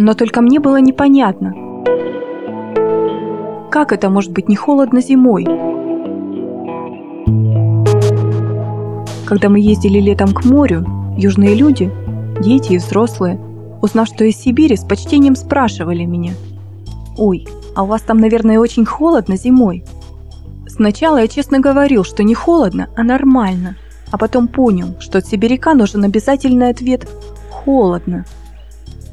Но только мне было непонятно, как это может быть не холодно зимой? Когда мы ездили летом к морю, южные люди, дети и взрослые, узнав, что из Сибири, с почтением спрашивали меня. «Ой, а у вас там, наверное, очень холодно зимой?» Сначала я честно говорил, что не холодно, а нормально, а потом понял, что от сибиряка нужен обязательный ответ «холодно».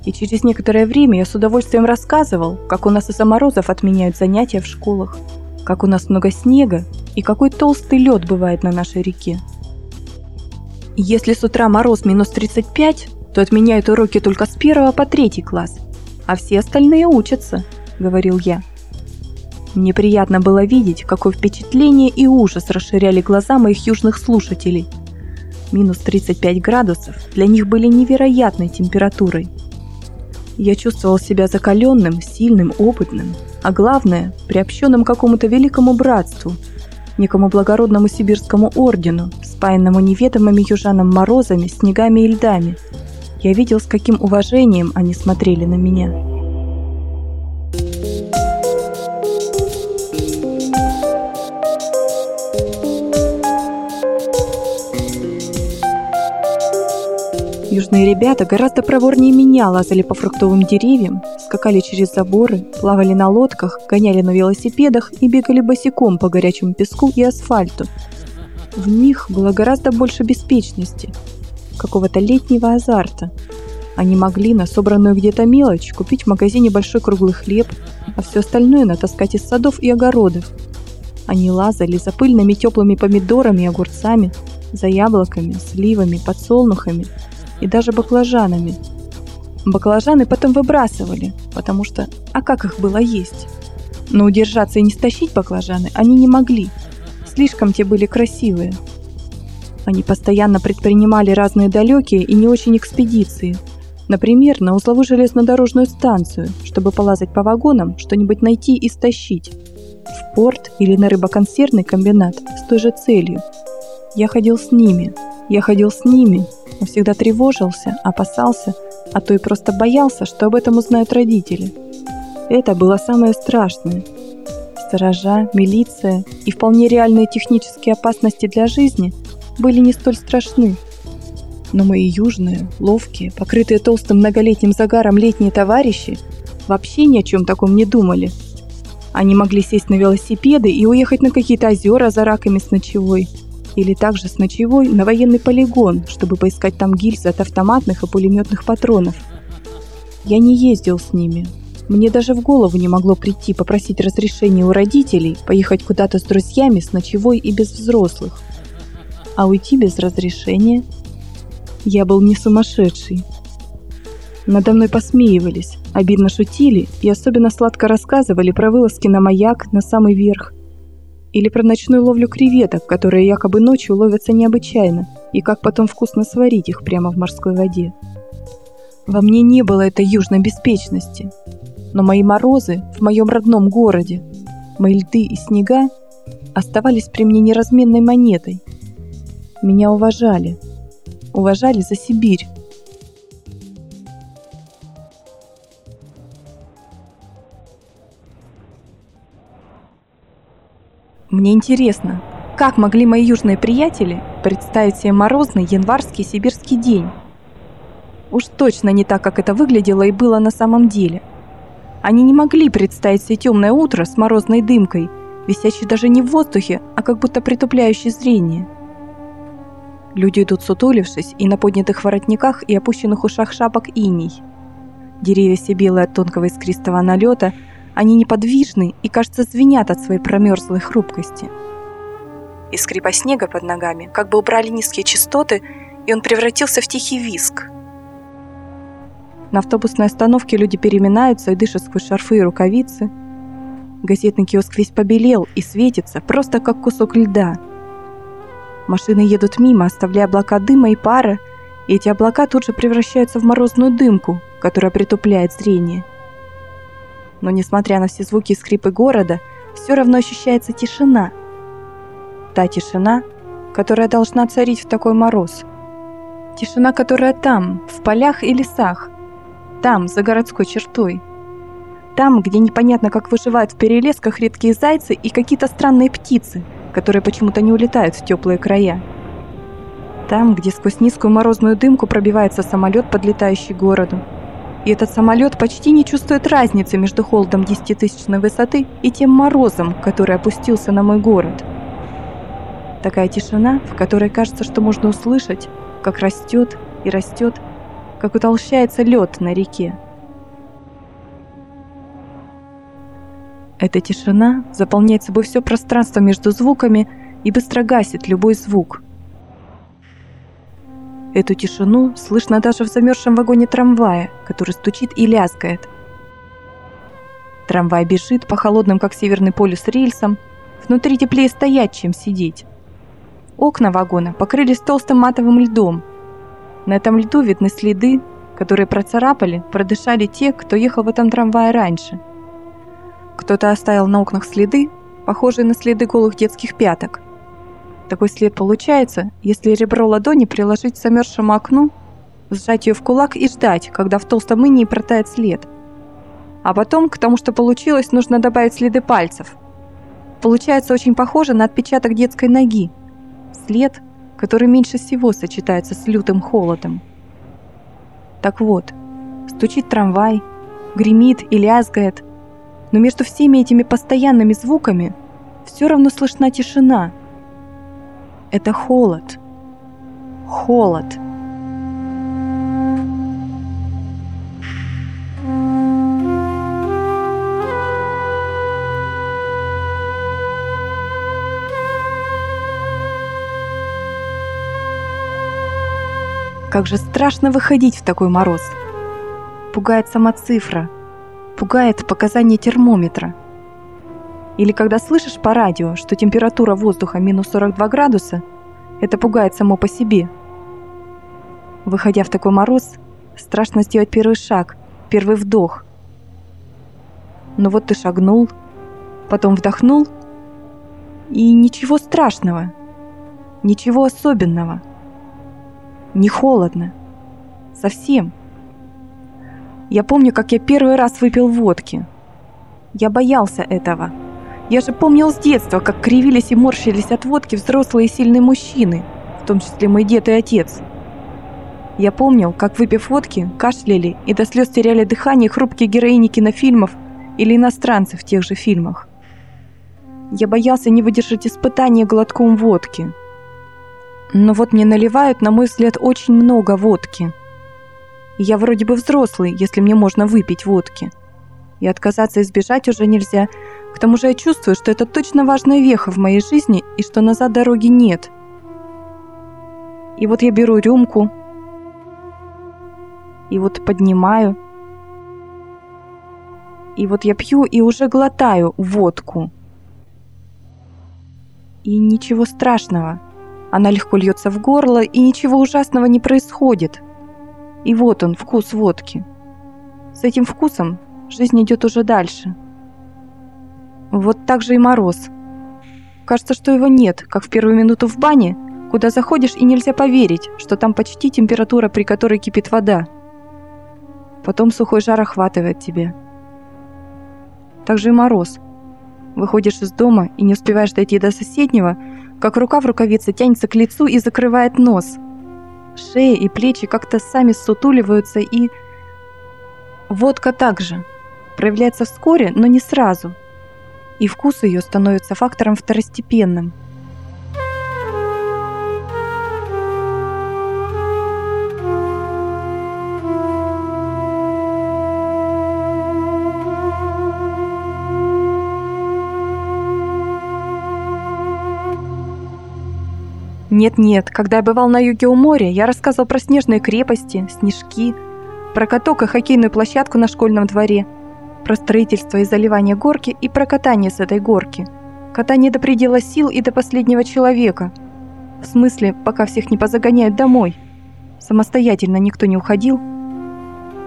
И через некоторое время я с удовольствием рассказывал, как у нас из-за морозов отменяют занятия в школах, как у нас много снега и какой толстый лед бывает на нашей реке. Если с утра мороз минус 35, то отменяют уроки только с первого по третий класс, а все остальные учатся, говорил я. Мне приятно было видеть, какое впечатление и ужас расширяли глаза моих южных слушателей. Минус 35 градусов для них были невероятной температурой – я чувствовал себя закаленным, сильным, опытным, а главное, приобщенным к какому-то великому братству, некому благородному сибирскому ордену, спаянному неведомыми южанам морозами, снегами и льдами. Я видел, с каким уважением они смотрели на меня. Южные ребята гораздо проворнее меня лазали по фруктовым деревьям, скакали через заборы, плавали на лодках, гоняли на велосипедах и бегали босиком по горячему песку и асфальту. В них было гораздо больше беспечности, какого-то летнего азарта. Они могли на собранную где-то мелочь купить в магазине большой круглый хлеб, а все остальное натаскать из садов и огородов. Они лазали за пыльными теплыми помидорами и огурцами, за яблоками, сливами, подсолнухами – и даже баклажанами. Баклажаны потом выбрасывали, потому что а как их было есть? Но удержаться и не стащить баклажаны они не могли. Слишком те были красивые. Они постоянно предпринимали разные далекие и не очень экспедиции. Например, на узловую железнодорожную станцию, чтобы полазать по вагонам, что-нибудь найти и стащить. В порт или на рыбоконсервный комбинат с той же целью. Я ходил с ними. Я ходил с ними, он всегда тревожился, опасался, а то и просто боялся, что об этом узнают родители. Это было самое страшное. Сторожа, милиция и вполне реальные технические опасности для жизни были не столь страшны. Но мои южные, ловкие, покрытые толстым многолетним загаром летние товарищи вообще ни о чем таком не думали. Они могли сесть на велосипеды и уехать на какие-то озера за раками с ночевой – или также с ночевой на военный полигон, чтобы поискать там гильзы от автоматных и пулеметных патронов. Я не ездил с ними. Мне даже в голову не могло прийти попросить разрешения у родителей поехать куда-то с друзьями с ночевой и без взрослых. А уйти без разрешения? Я был не сумасшедший. Надо мной посмеивались, обидно шутили и особенно сладко рассказывали про вылазки на маяк на самый верх – или про ночную ловлю креветок, которые якобы ночью ловятся необычайно, и как потом вкусно сварить их прямо в морской воде. Во мне не было этой южной беспечности. Но мои морозы в моем родном городе, мои льды и снега оставались при мне неразменной монетой. Меня уважали. Уважали за Сибирь, Мне интересно, как могли мои южные приятели представить себе морозный январский сибирский день? Уж точно не так, как это выглядело и было на самом деле. Они не могли представить себе темное утро с морозной дымкой, висящей даже не в воздухе, а как будто притупляющей зрение. Люди идут сутулившись и на поднятых воротниках и опущенных ушах шапок иней. Деревья все белые от тонкого искристого налета – они неподвижны и, кажется, звенят от своей промерзлой хрупкости. И скрипа снега под ногами как бы убрали низкие частоты, и он превратился в тихий виск. На автобусной остановке люди переминаются и дышат сквозь шарфы и рукавицы. Газетный киоск весь побелел и светится, просто как кусок льда. Машины едут мимо, оставляя облака дыма и пара, и эти облака тут же превращаются в морозную дымку, которая притупляет зрение – но несмотря на все звуки и скрипы города, все равно ощущается тишина. Та тишина, которая должна царить в такой мороз. Тишина, которая там, в полях и лесах. Там, за городской чертой. Там, где непонятно, как выживают в перелесках редкие зайцы и какие-то странные птицы, которые почему-то не улетают в теплые края. Там, где сквозь низкую морозную дымку пробивается самолет, подлетающий к городу. И этот самолет почти не чувствует разницы между холодом десятитысячной высоты и тем морозом, который опустился на мой город. Такая тишина, в которой кажется, что можно услышать, как растет и растет, как утолщается лед на реке. Эта тишина заполняет собой все пространство между звуками и быстро гасит любой звук – Эту тишину слышно даже в замерзшем вагоне трамвая, который стучит и лязгает. Трамвай бежит по холодным, как северный полюс, рельсам. Внутри теплее стоять, чем сидеть. Окна вагона покрылись толстым матовым льдом. На этом льду видны следы, которые процарапали, продышали те, кто ехал в этом трамвае раньше. Кто-то оставил на окнах следы, похожие на следы голых детских пяток. Такой след получается, если ребро ладони приложить к замерзшему окну, сжать ее в кулак и ждать, когда в толстом инии протает след. А потом, к тому, что получилось, нужно добавить следы пальцев. Получается очень похоже на отпечаток детской ноги. След, который меньше всего сочетается с лютым холодом. Так вот, стучит трамвай, гремит и лязгает, но между всеми этими постоянными звуками все равно слышна тишина – это холод. Холод. Как же страшно выходить в такой мороз. Пугает сама цифра. Пугает показания термометра – или когда слышишь по радио, что температура воздуха минус 42 градуса, это пугает само по себе. Выходя в такой мороз, страшно сделать первый шаг, первый вдох. Но вот ты шагнул, потом вдохнул, и ничего страшного, ничего особенного. Не холодно. Совсем. Я помню, как я первый раз выпил водки. Я боялся этого. Я же помнил с детства, как кривились и морщились от водки взрослые и сильные мужчины, в том числе мой дед и отец. Я помнил, как, выпив водки, кашляли и до слез теряли дыхание хрупкие героини кинофильмов или иностранцы в тех же фильмах. Я боялся не выдержать испытания глотком водки. Но вот мне наливают, на мой взгляд, очень много водки. Я вроде бы взрослый, если мне можно выпить водки. И отказаться и сбежать уже нельзя – к тому же я чувствую, что это точно важная веха в моей жизни и что назад дороги нет. И вот я беру рюмку, и вот поднимаю, и вот я пью и уже глотаю водку. И ничего страшного. Она легко льется в горло, и ничего ужасного не происходит. И вот он, вкус водки. С этим вкусом жизнь идет уже дальше. Вот так же и мороз. Кажется, что его нет, как в первую минуту в бане, куда заходишь и нельзя поверить, что там почти температура, при которой кипит вода. Потом сухой жар охватывает тебя. Так же и мороз. Выходишь из дома и не успеваешь дойти до соседнего, как рука в рукавице тянется к лицу и закрывает нос. Шея и плечи как-то сами сутуливаются и... Водка также. Проявляется вскоре, но не сразу – и вкус ее становится фактором второстепенным. Нет-нет, когда я бывал на юге у моря, я рассказывал про снежные крепости, снежки, про каток и хоккейную площадку на школьном дворе – про строительство и заливание горки и про катание с этой горки. Катание до предела сил и до последнего человека. В смысле, пока всех не позагоняют домой. Самостоятельно никто не уходил.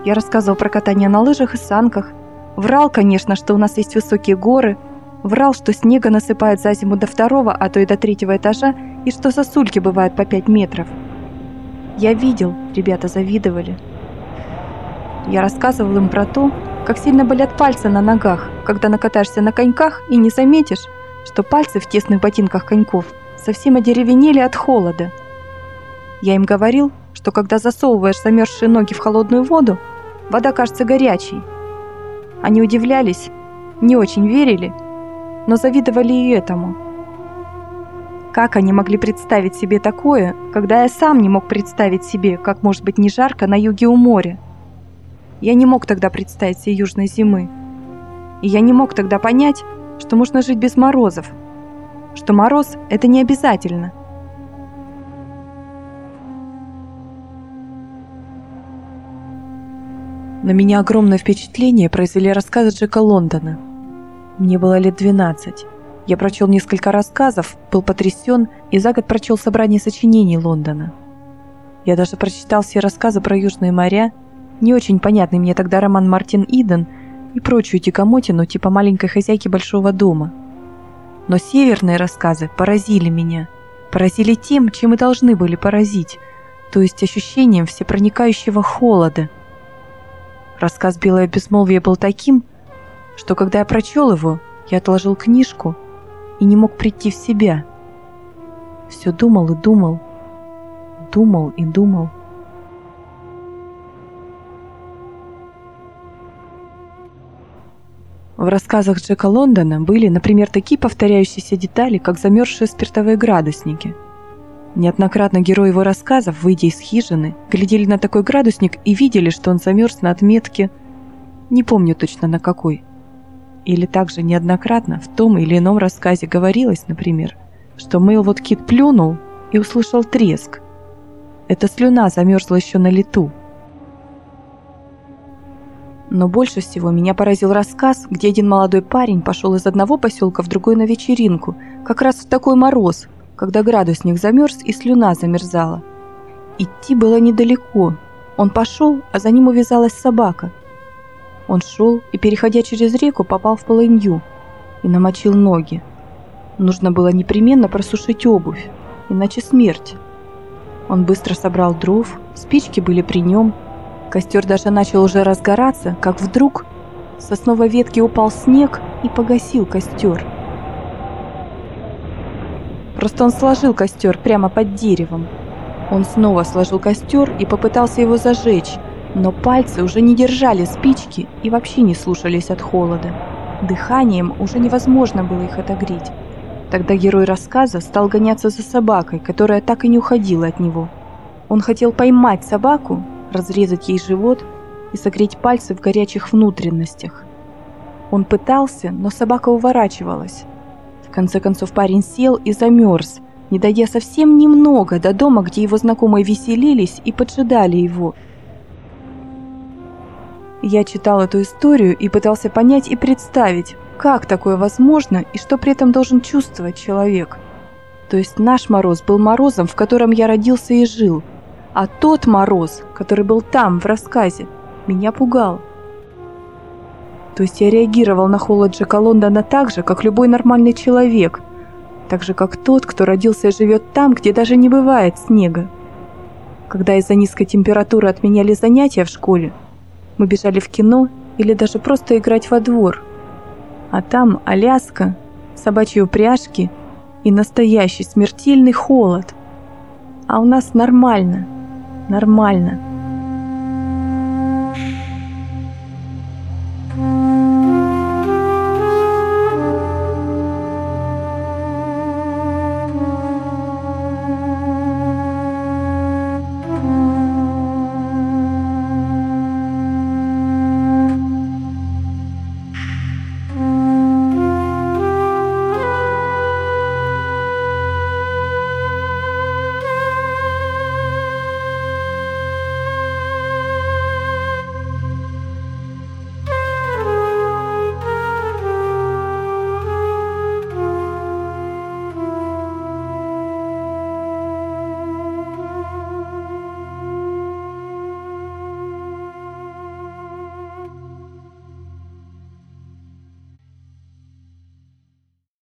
Я рассказывал про катание на лыжах и санках. Врал, конечно, что у нас есть высокие горы. Врал, что снега насыпает за зиму до второго, а то и до третьего этажа, и что сосульки бывают по пять метров. Я видел, ребята завидовали. Я рассказывал им про то, как сильно болят пальцы на ногах, когда накатаешься на коньках и не заметишь, что пальцы в тесных ботинках коньков совсем одеревенели от холода. Я им говорил, что когда засовываешь замерзшие ноги в холодную воду, вода кажется горячей. Они удивлялись, не очень верили, но завидовали и этому. Как они могли представить себе такое, когда я сам не мог представить себе, как может быть не жарко на юге у моря? Я не мог тогда представить себе южной зимы. И я не мог тогда понять, что можно жить без морозов, что мороз – это не обязательно. На меня огромное впечатление произвели рассказы Джека Лондона. Мне было лет 12. Я прочел несколько рассказов, был потрясен и за год прочел собрание сочинений Лондона. Я даже прочитал все рассказы про Южные моря, не очень понятный мне тогда роман Мартин Иден и прочую тикомотину типа маленькой хозяйки большого дома. Но северные рассказы поразили меня. Поразили тем, чем и должны были поразить, то есть ощущением всепроникающего холода. Рассказ «Белое безмолвие» был таким, что когда я прочел его, я отложил книжку и не мог прийти в себя. Все думал и думал, думал и думал. В рассказах Джека Лондона были, например, такие повторяющиеся детали, как замерзшие спиртовые градусники. Неоднократно герои его рассказов, выйдя из хижины, глядели на такой градусник и видели, что он замерз на отметке, не помню точно на какой. Или также неоднократно в том или ином рассказе говорилось, например, что Мейлвуд Кит плюнул и услышал треск. Эта слюна замерзла еще на лету – но больше всего меня поразил рассказ, где один молодой парень пошел из одного поселка в другой на вечеринку, как раз в такой мороз, когда градусник замерз и слюна замерзала. Идти было недалеко. Он пошел, а за ним увязалась собака. Он шел и, переходя через реку, попал в полынью и намочил ноги. Нужно было непременно просушить обувь, иначе смерть. Он быстро собрал дров, спички были при нем – Костер даже начал уже разгораться, как вдруг с сосновой ветки упал снег и погасил костер. Просто он сложил костер прямо под деревом. Он снова сложил костер и попытался его зажечь, но пальцы уже не держали спички и вообще не слушались от холода. Дыханием уже невозможно было их отогреть. Тогда герой рассказа стал гоняться за собакой, которая так и не уходила от него. Он хотел поймать собаку, разрезать ей живот и согреть пальцы в горячих внутренностях. Он пытался, но собака уворачивалась. В конце концов парень сел и замерз, не дойдя совсем немного до дома, где его знакомые веселились и поджидали его. Я читал эту историю и пытался понять и представить, как такое возможно и что при этом должен чувствовать человек. То есть наш мороз был морозом, в котором я родился и жил – а тот мороз, который был там, в рассказе, меня пугал. То есть я реагировал на холод Джека Лондона так же, как любой нормальный человек. Так же, как тот, кто родился и живет там, где даже не бывает снега. Когда из-за низкой температуры отменяли занятия в школе, мы бежали в кино или даже просто играть во двор. А там Аляска, собачьи упряжки и настоящий смертельный холод. А у нас нормально – нормально.